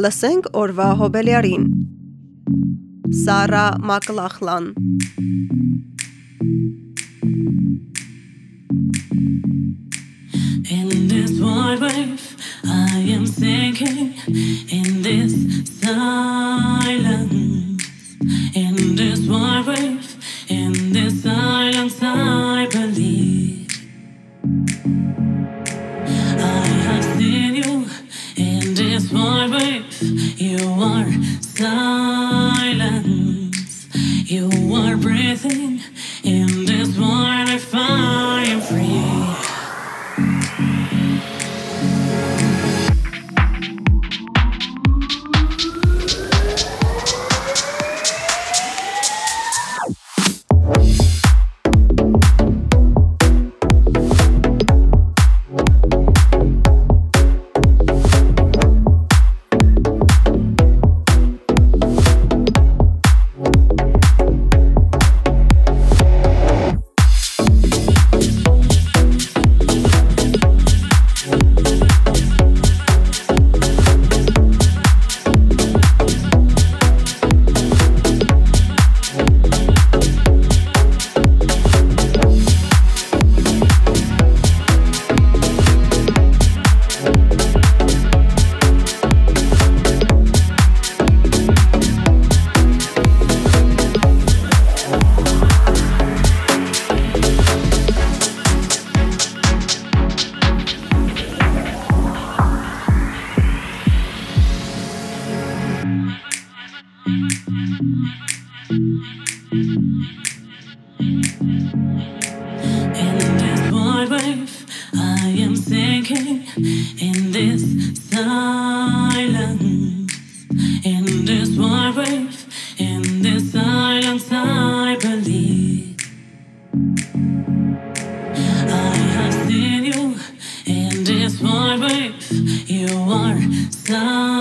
Լսենք օրվա հոբելյարին։ Սարա Մակլախլան In this wide wave, I am sinking in this silence. In this wide wave, You are so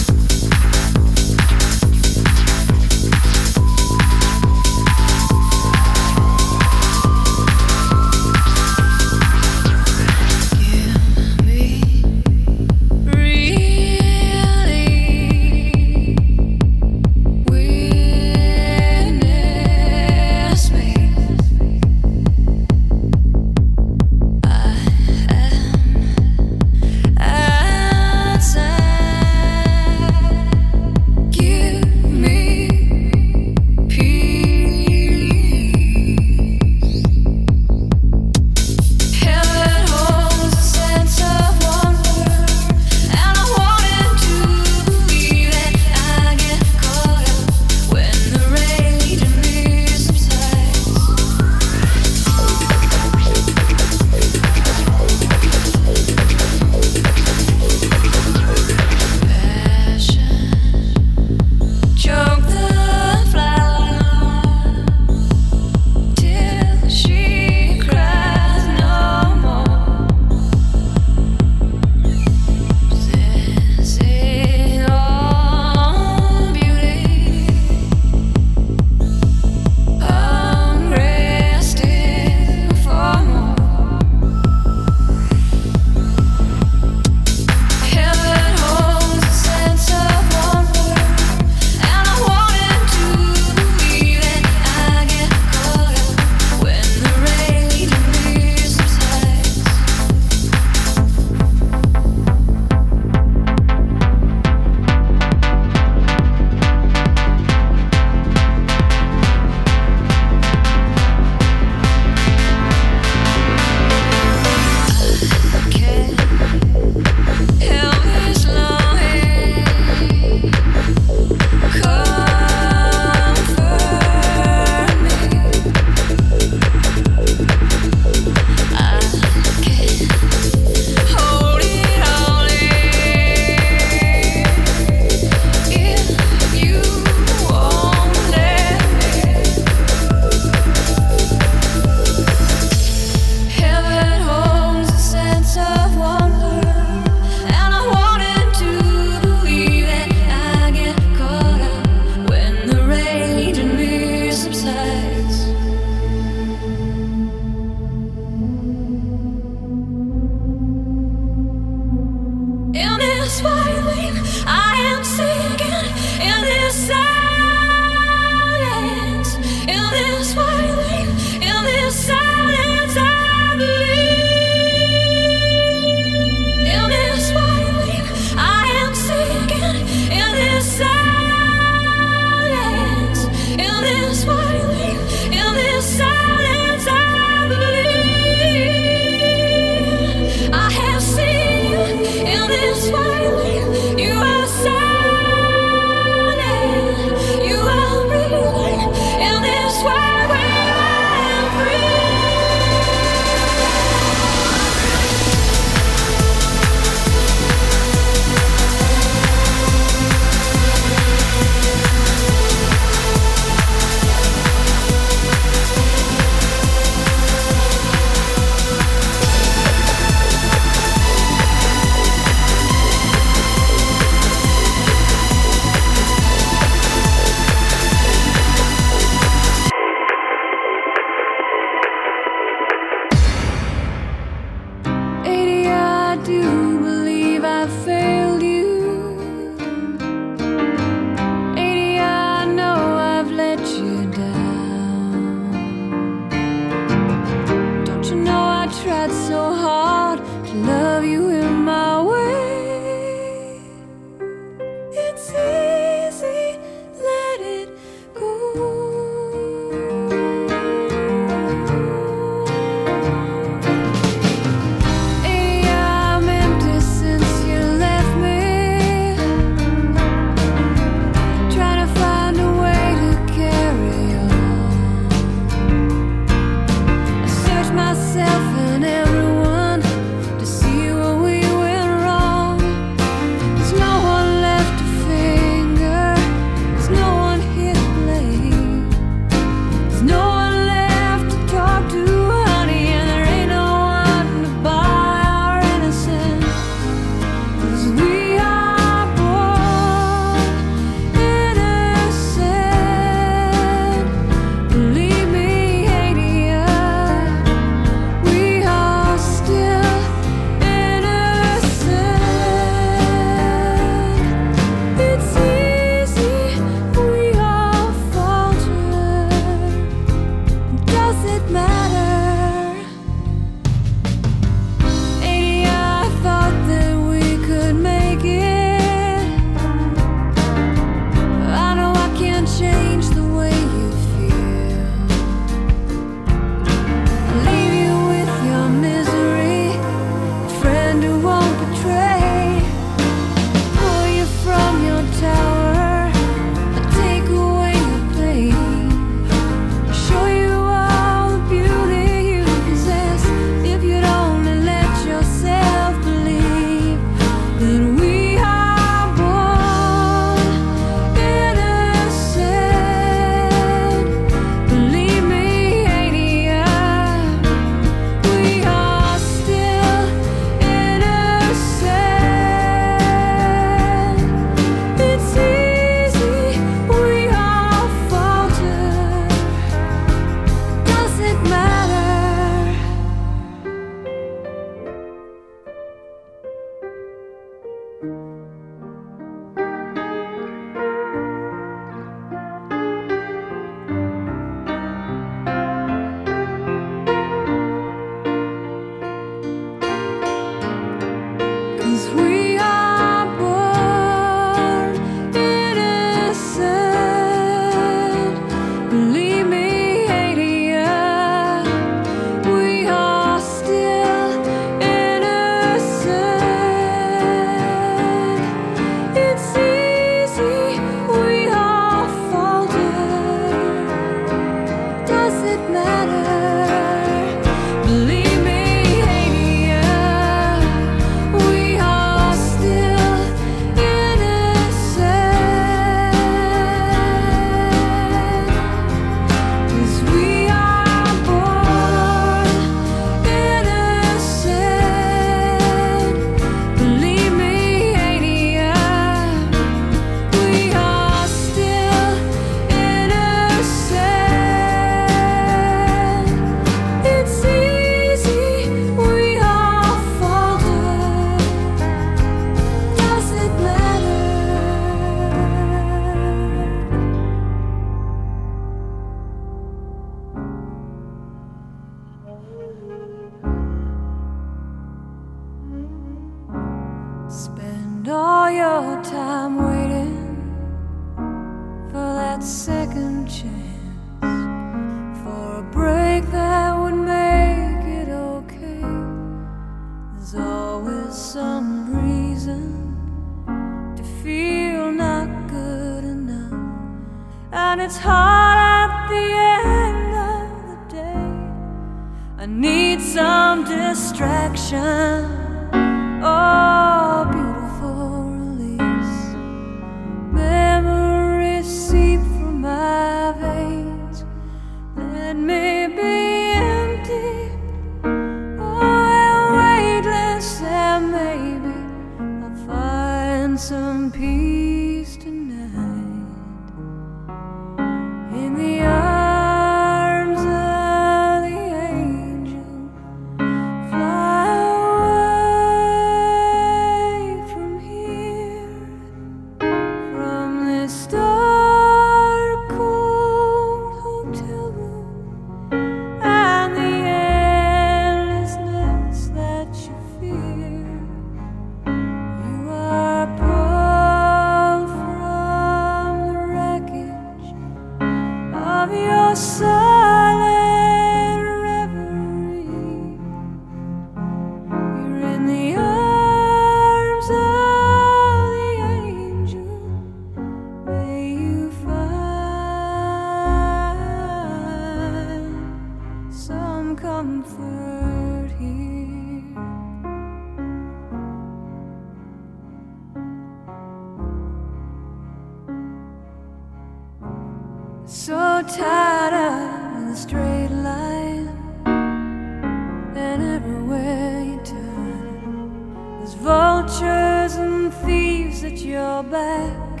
your back.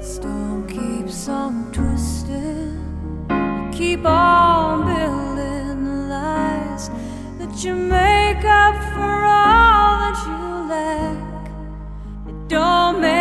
Stone keeps on twisting. You keep on building the lies that you make up for all that you lack. It don't make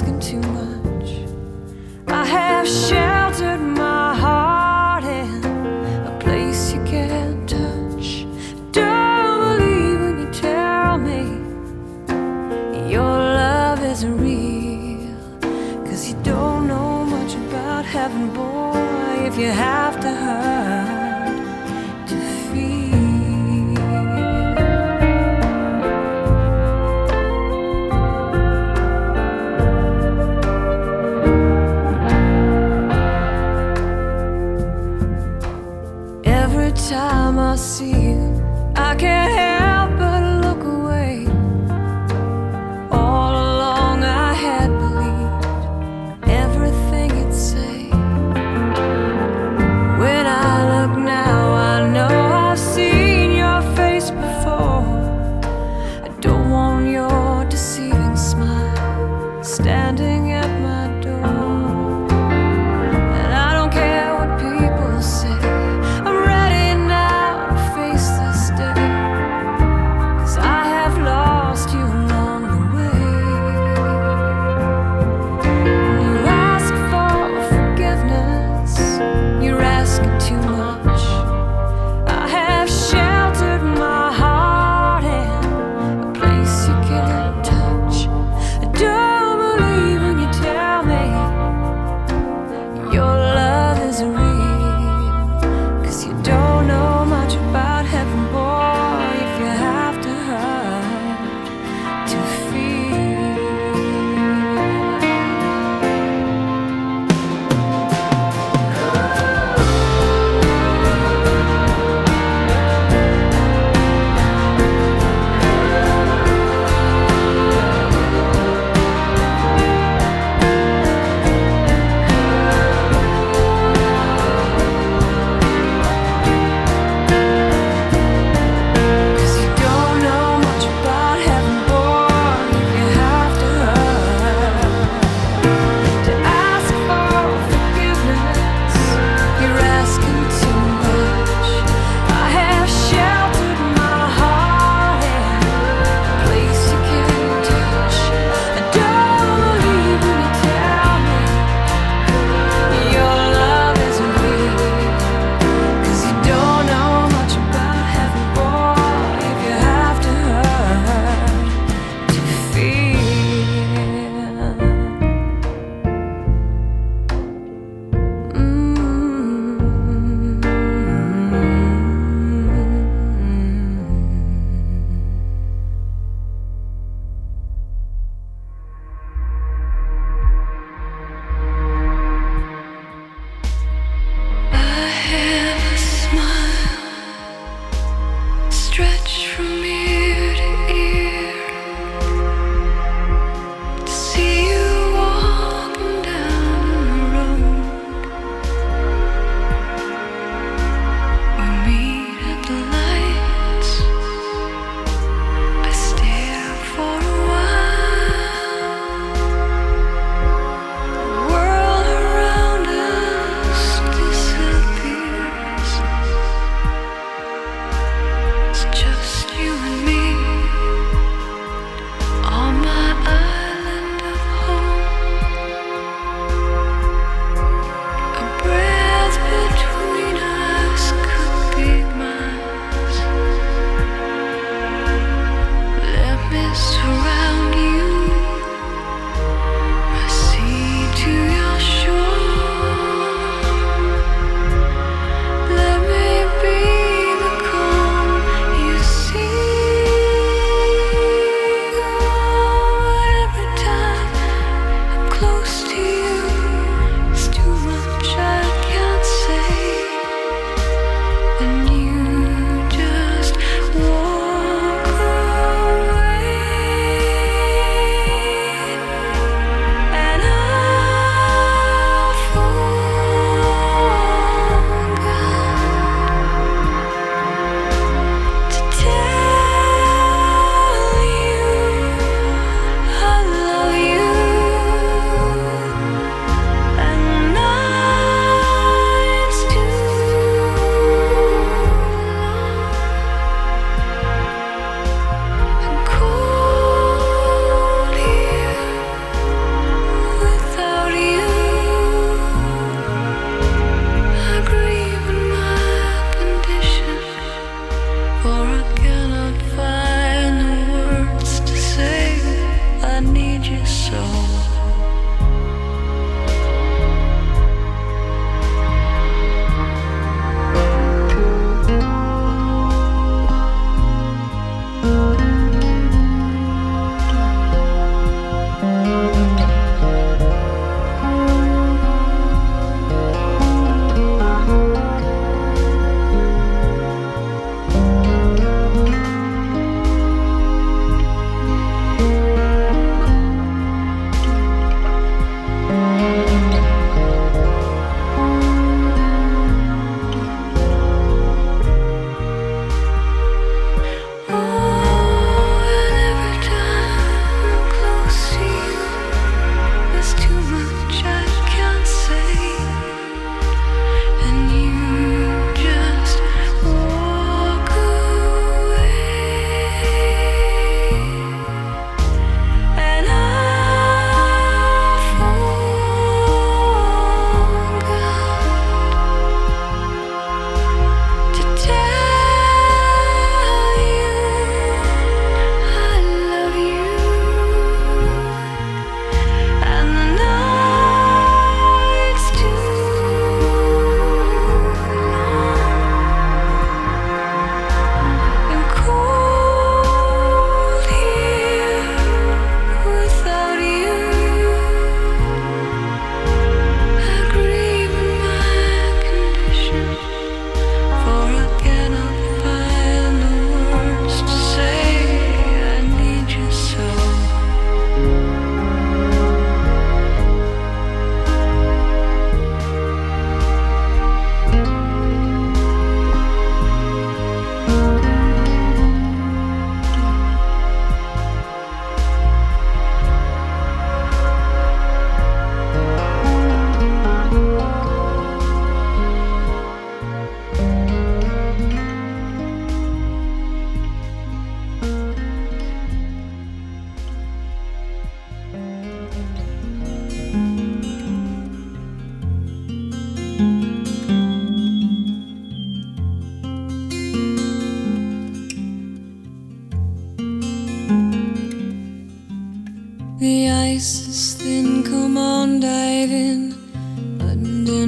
asking too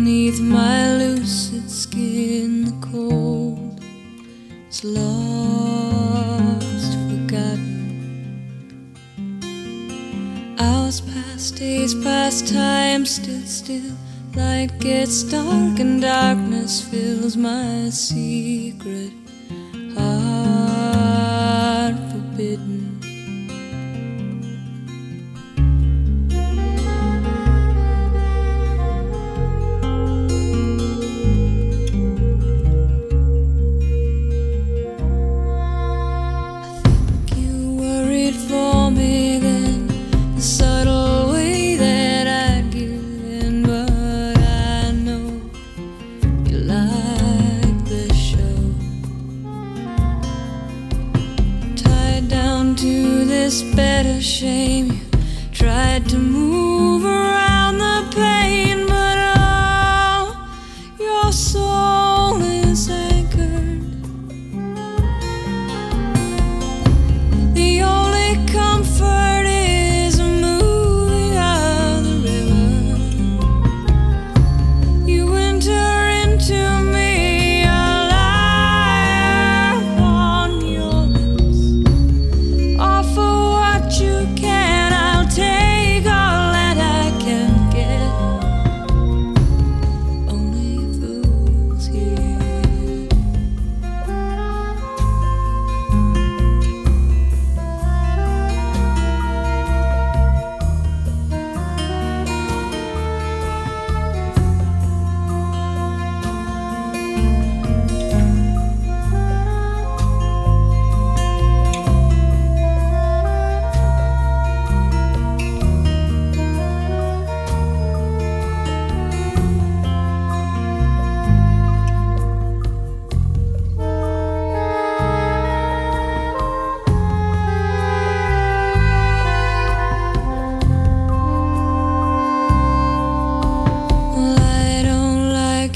beneath my lucid skin, the cold is lost, forgotten. Hours past days past time stood still. Light gets dark and darkness fills my secret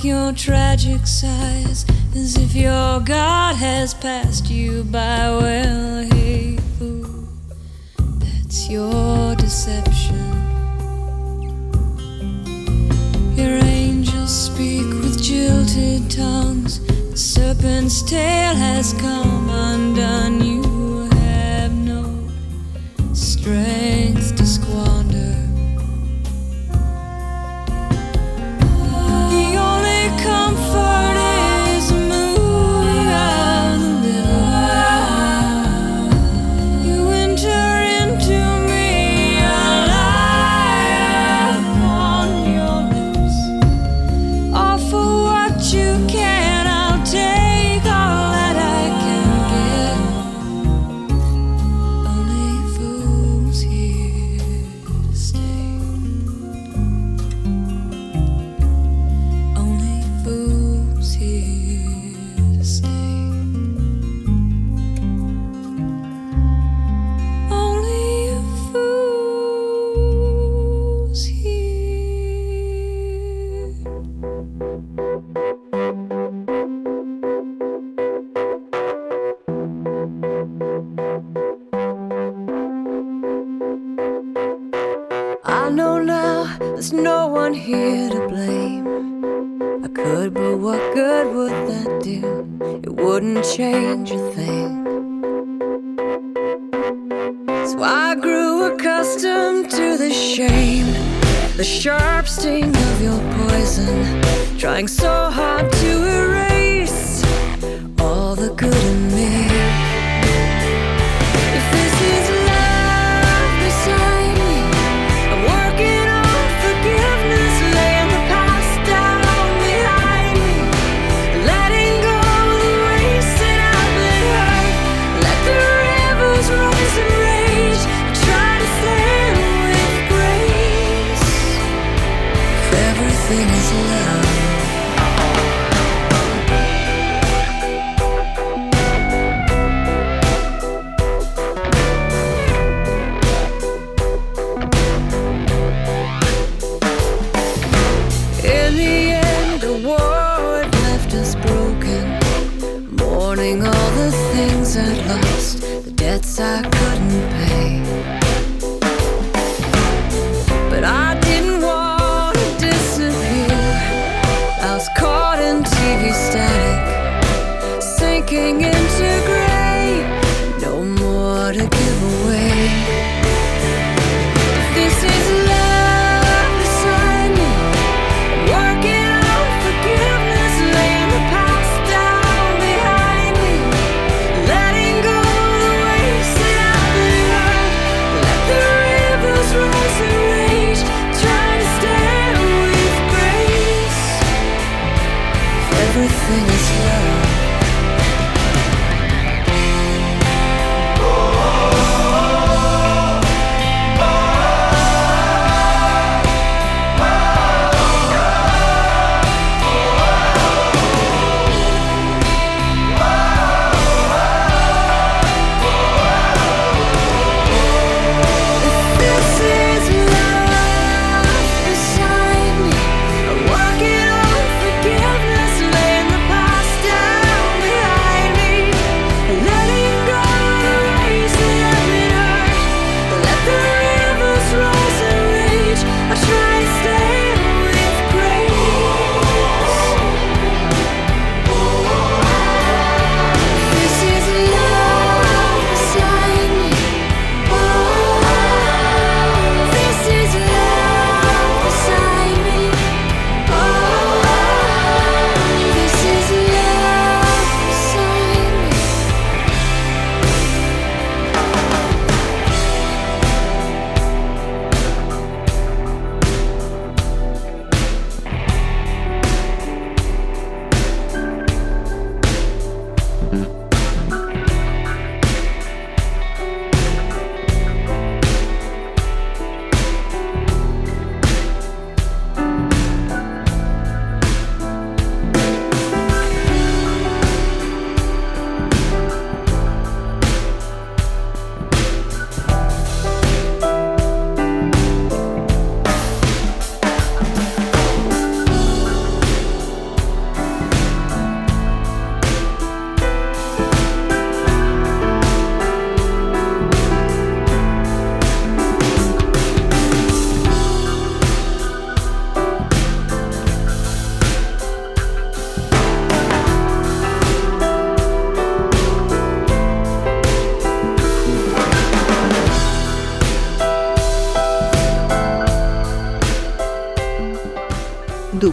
your tragic sighs as if your God has passed you by. Well, hey, fool, that's your deception. Your angels speak with jilted tongues. The serpent's tail has come undone. You have no strength. change a thing. So I grew accustomed to the shame, the sharp sting of your poison, trying so hard.